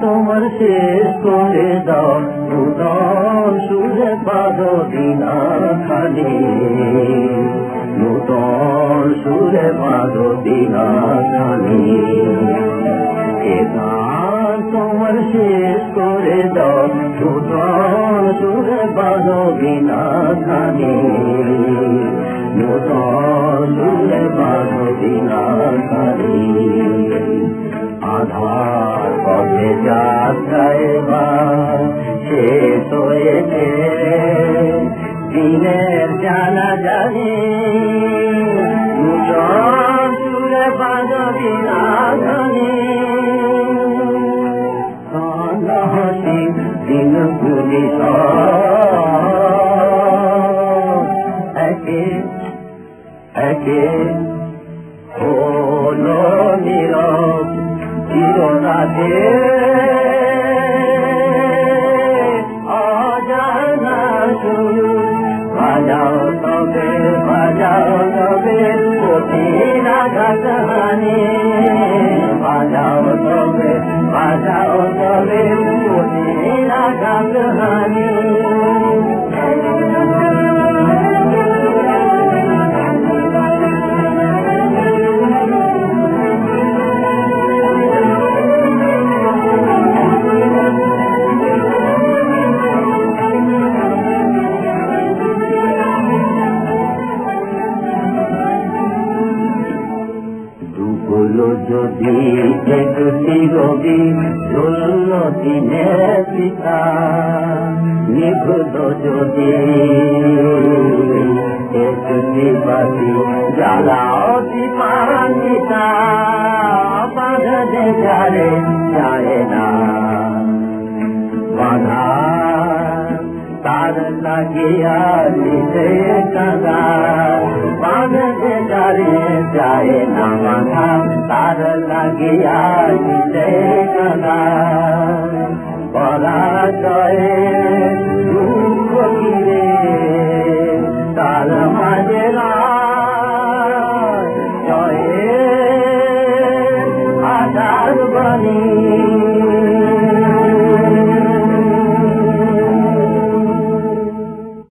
তোমার শেষ করে দাও। নূতন সুরে পাদ দিনা খালি নূতন সুরে পাদ দিনা খালি এ গান তোমার শেষ করে দাও। নূতন সুরে পাদ দিনা খালি নূতন সুরে পাদ দিনা খালি যাত্রায় বা শেষ হয়েছে দিনের জানা জানি। সুরে বাজবি না জানি হাসি দিন গুলি একে একে হলো নীরব চিরনাথে बजा दोबे रोटी न कहानी ডুবলো যদি একটি রবি চলল দিনে পিতা নিভুল যদি একটি বাতি জ্বালাও দীপান্বিতা বাঁধে যারে যায় না। বাধা তার লাগিয়া নিজে কাদা যারে যায় না বাধা তার লাগিয়া দিতে কাদা পরাজয়ে